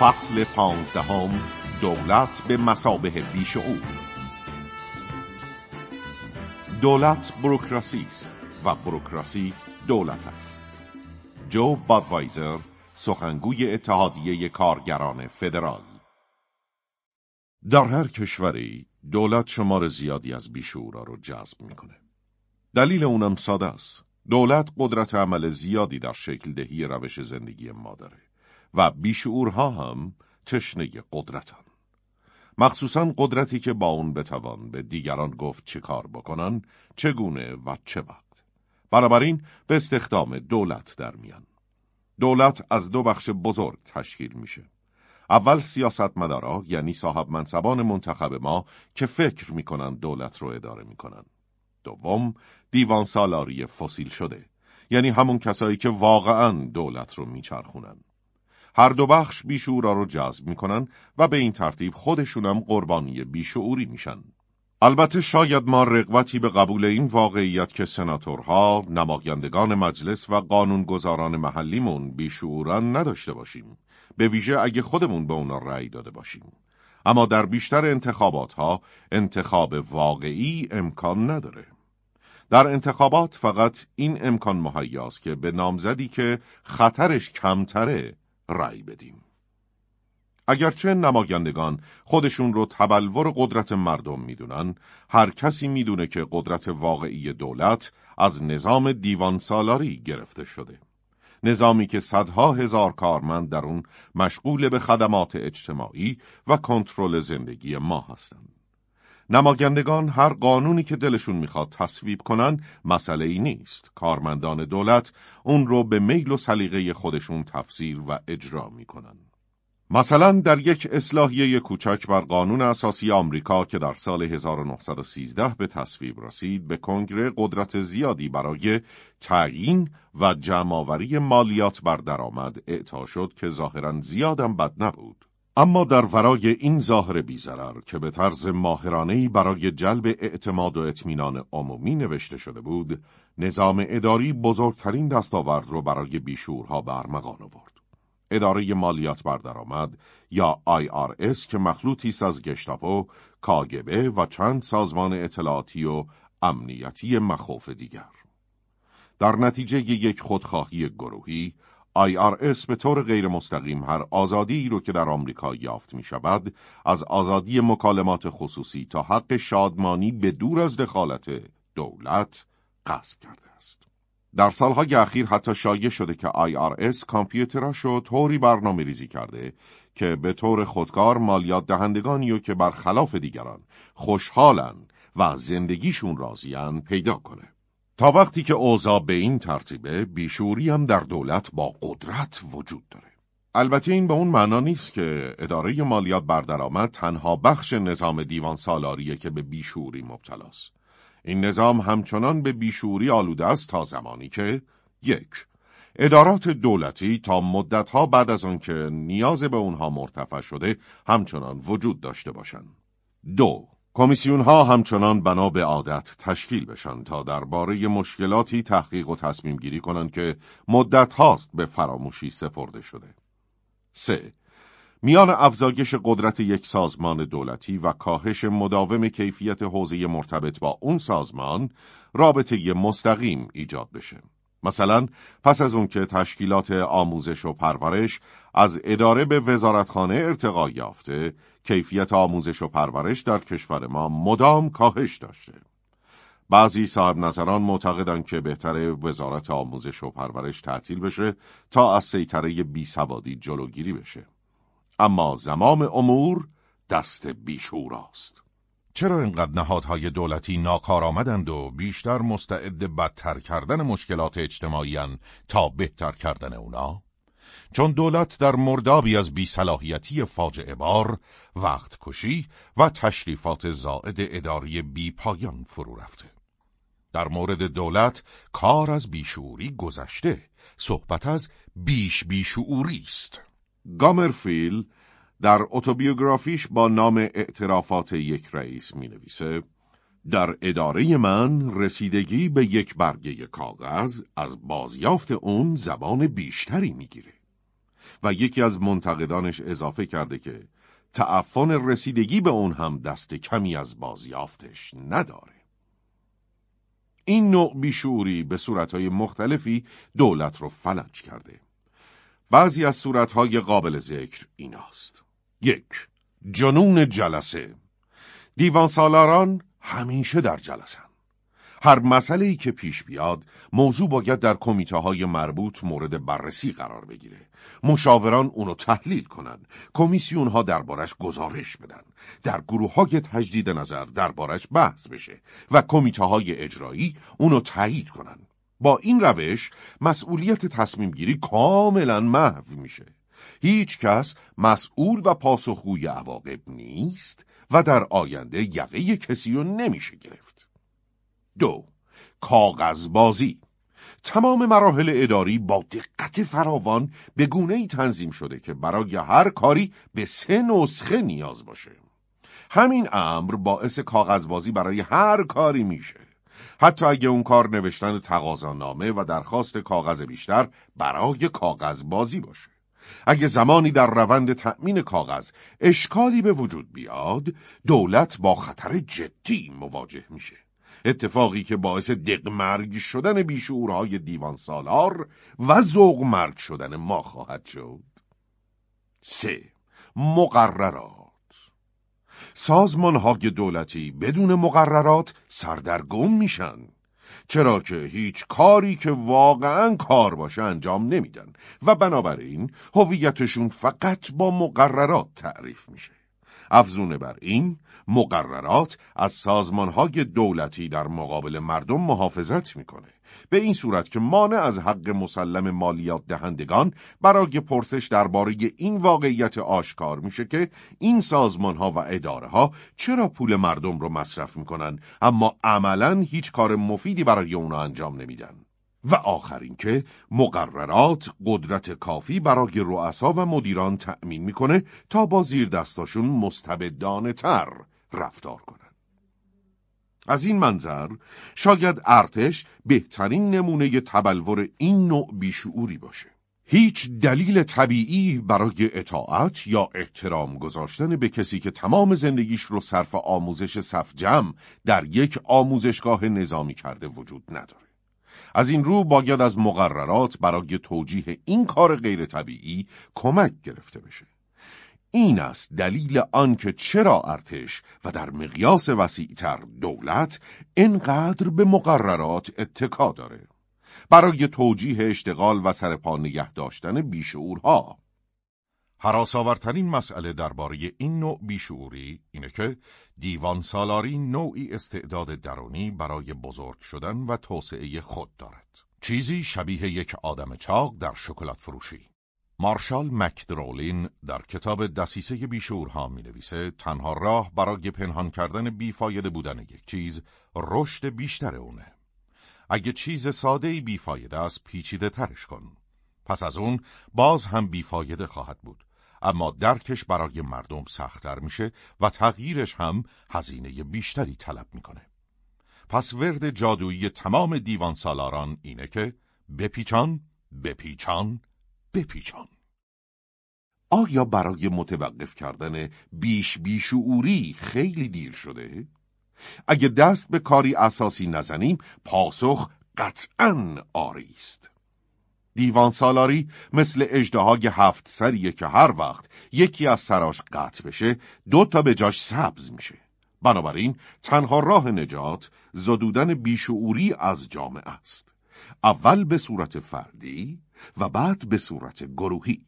فصل پانزدهم دولت به مسابه بیشعور دولت بروکراسی است و بروکراسی دولت است. جو بادوایزر سخنگوی اتحادیه کارگران فدرال. در هر کشوری دولت شمار زیادی از بیشعورا رو جذب می‌کنه. دلیل اونم ساده است. دولت قدرت عمل زیادی در شکل دهی روش زندگی ما داره. و بیشعورها هم تشنه قدرتن. مخصوصا قدرتی که با اون بتوان به دیگران گفت چه کار بکنن، چگونه و چه وقت. بنابراین به استخدام دولت در میان. دولت از دو بخش بزرگ تشکیل میشه. اول سیاستمدارا یعنی صاحب منصبان منتخب ما که فکر می‌کنن دولت رو اداره می‌کنن. دوم دیوان سالاری فسیل شده یعنی همون کسایی که واقعا دولت رو میچرخونن. هر دو بخش بیشعورا رو جذب می‌کنن و به این ترتیب خودشونم قربانی بیشعوری میشن. البته شاید ما رقبتی به قبول این واقعیت که سناتورها، نمایندگان مجلس و قانونگذاران محلیمون بیشعوران نداشته باشیم. به ویژه اگه خودمون به اونا رأی داده باشیم. اما در بیشتر انتخابات ها انتخاب واقعی امکان نداره. در انتخابات فقط این امکان مهیاست که به نامزدی که خطرش کمتره رأی بدیم. اگرچه نمایندگان خودشون رو تبلور قدرت مردم می‌دونن، هر کسی می‌دونه که قدرت واقعی دولت از نظام دیوان سالاری گرفته شده. نظامی که صدها هزار کارمند در اون مشغول به خدمات اجتماعی و کنترل زندگی ما هستند. نمایندگان هر قانونی که دلشون می‌خواد تصویب کنن مسئله ای نیست. کارمندان دولت اون رو به میل و سلیقه خودشون تفسیر و اجرا می‌کنن. مثلا در یک اصلاحیه کوچک بر قانون اساسی آمریکا که در سال 1913 به تصویب رسید به کنگره قدرت زیادی برای تعیین و جمعآوری مالیات بر درآمد اعطا شد که ظاهرا زیادم بد نبود. اما در ورای این ظاهر بیزرر که به طرز ماهرانهی برای جلب اعتماد و اطمینان عمومی نوشته شده بود، نظام اداری بزرگترین دستاورد را برای بیشورها به ارمغان آورد. اداره مالیات بر درآمد یا IRS که مخلوطی است از گشتاپو، کاگبه و چند سازمان اطلاعاتی و امنیتی مخوف دیگر. در نتیجه یک خودخواهی گروهی، IRS به طور غیر مستقیم هر آزادی رو که در آمریکا یافت می شود از آزادی مکالمات خصوصی تا حق شادمانی به دور از دخالت دولت قصب کرده است. در سالهای اخیر حتی شایع شده که IRS کامپیوتراش رو طوری برنامه ریزی کرده که به طور خودکار مالیات دهندگانی و که برخلاف دیگران خوشحالن و زندگیشون راضیان پیدا کنه. تا وقتی که اوضاع به این ترتیبه بیشوری هم در دولت با قدرت وجود داره. البته این به اون معنا نیست که اداره مالیات بر درآمد تنها بخش نظام دیوان سالاریه که به بیشوری مبتلاست. این نظام همچنان به بیشوری آلوده است تا زمانی که یک ادارات دولتی تا مدتها بعد از آنکه نیاز به اونها مرتفع شده همچنان وجود داشته باشند. دو کمیسیون ها همچنان بنا به عادت تشکیل بشن تا درباره مشکلاتی تحقیق و تصمیم گیری کنند که مدت هاست به فراموشی سپرده شده. 3. میان افزایش قدرت یک سازمان دولتی و کاهش مداوم کیفیت حوزه مرتبط با اون سازمان رابطه مستقیم ایجاد بشه. مثلا پس از اون که تشکیلات آموزش و پرورش از اداره به وزارتخانه ارتقا یافته، کیفیت آموزش و پرورش در کشور ما مدام کاهش داشته. بعضی صاحب نظران معتقدند که بهتر وزارت آموزش و پرورش تعطیل بشه تا از سیطره بیسوادی جلوگیری بشه. اما زمام امور دست بیشوراست. چرا اینقدر نهادهای دولتی ناکار آمدند و بیشتر مستعد بدتر کردن مشکلات اجتماعی تا بهتر کردن اونا؟ چون دولت در مردابی از بیصلاحیتی فاجعه بار، وقت کشی و تشریفات زائد اداری بی پایان فرو رفته. در مورد دولت کار از بیشعوری گذشته، صحبت از بیش بیشعوری است. گامرفیل در اتوبیوگرافیش با نام اعترافات یک رئیس می نویسه در اداره من رسیدگی به یک برگه کاغذ از بازیافت اون زبان بیشتری می‌گیره. و یکی از منتقدانش اضافه کرده که تعفن رسیدگی به اون هم دست کمی از بازیافتش نداره. این نوع بیشوری به صورتهای مختلفی دولت رو فلج کرده. بعضی از صورتهای قابل ذکر ایناست. یک جنون جلسه. دیوان سالاران همیشه در جلسن. هر مسئله ای که پیش بیاد موضوع باید در کمیته های مربوط مورد بررسی قرار بگیره. مشاوران اونو تحلیل کنن. کمیسیون ها دربارش گزارش بدن. در گروه های تجدید نظر دربارش بحث بشه و کمیته های اجرایی اونو تایید کنن. با این روش مسئولیت تصمیم گیری کاملا محو میشه. هیچ کس مسئول و پاسخگوی عواقب نیست و در آینده یقه کسی رو نمیشه گرفت. دو کاغذبازی. تمام مراحل اداری با دقت فراوان به گونه ای تنظیم شده که برای هر کاری به سه نسخه نیاز باشه. همین امر باعث کاغذبازی برای هر کاری میشه. حتی اگه اون کار نوشتن تقاضانامه و درخواست کاغذ بیشتر برای کاغذبازی باشه. اگه زمانی در روند تأمین کاغذ اشکالی به وجود بیاد دولت با خطر جدی مواجه میشه. اتفاقی که باعث دقمرگ شدن بیشعورهای دیوان سالار و مرگ شدن ما خواهد شد. سه. مقررات. سازمانهای دولتی بدون مقررات سردرگم میشن. چرا که هیچ کاری که واقعا کار باشه انجام نمیدن. و بنابراین هویتشون فقط با مقررات تعریف میشه. افزون بر این مقررات از سازمانهای دولتی در مقابل مردم محافظت می‌کنه. به این صورت که مانع از حق مسلم مالیات دهندگان برای پرسش درباره این واقعیت آشکار میشه که این سازمانها و اداره ها چرا پول مردم رو مصرف می‌کنن اما عملا هیچ کار مفیدی برای اونا انجام نمیدن. و آخرین که مقررات قدرت کافی برای رؤسا و مدیران تأمین می‌کنه تا با زیر دستاشون مستبدانه تر رفتار کنن. از این منظر شاید ارتش بهترین نمونه تبلور این نوع بیشعوری باشه. هیچ دلیل طبیعی برای اطاعت یا احترام گذاشتن به کسی که تمام زندگیش رو صرف آموزش صف جمع در یک آموزشگاه نظامی کرده وجود نداره. از این رو باید از مقررات برای توجیه این کار غیر طبیعی کمک گرفته بشه. این است دلیل آنکه چرا ارتش و در مقیاس وسیعتر دولت اینقدر به مقررات اتکا داره. برای توجیه اشتغال و سرپا نگه داشتن بیشعورها حراساورترین مسئله درباره این نوع بیشعوری اینه که دیوان سالاری نوعی استعداد درونی برای بزرگ شدن و توسعه خود دارد. چیزی شبیه یک آدم چاق در شکلات فروشی. مارشال مکدرولین در کتاب دسیسه بیشورها می نویسه تنها راه برای پنهان کردن بیفایده بودن یک چیز رشد بیشتر اونه. اگه چیز ساده بیفایده است پیچیده ترش کن. پس از اون باز هم بیفایده خواهد بود. اما درکش برای مردم سختتر میشه و تغییرش هم هزینه بیشتری طلب می‌کنه. پس ورد جادویی تمام دیوان سالاران اینه که بپیچان، بپیچان، بپیچان. آیا برای متوقف کردن بیش بیشعوری خیلی دیر شده؟ اگه دست به کاری اساسی نزنیم پاسخ قطعا آری است. دیوان سالاری مثل اجده هفت سریه که هر وقت یکی از سراش قطع بشه دو تا به جاش سبز میشه. بنابراین تنها راه نجات زدودن بیشعوری از جامعه است. اول به صورت فردی و بعد به صورت گروهی.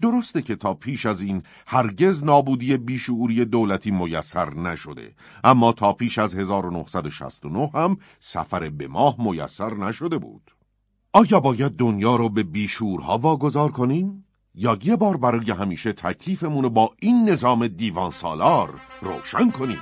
درسته که تا پیش از این هرگز نابودی بیشعوری دولتی میسر نشده اما تا پیش از 1969 هم سفر به ماه میسر نشده بود آیا باید دنیا رو به بیشورها واگذار کنیم؟ یا یه بار برای همیشه تکلیفمون رو با این نظام دیوان سالار روشن کنیم؟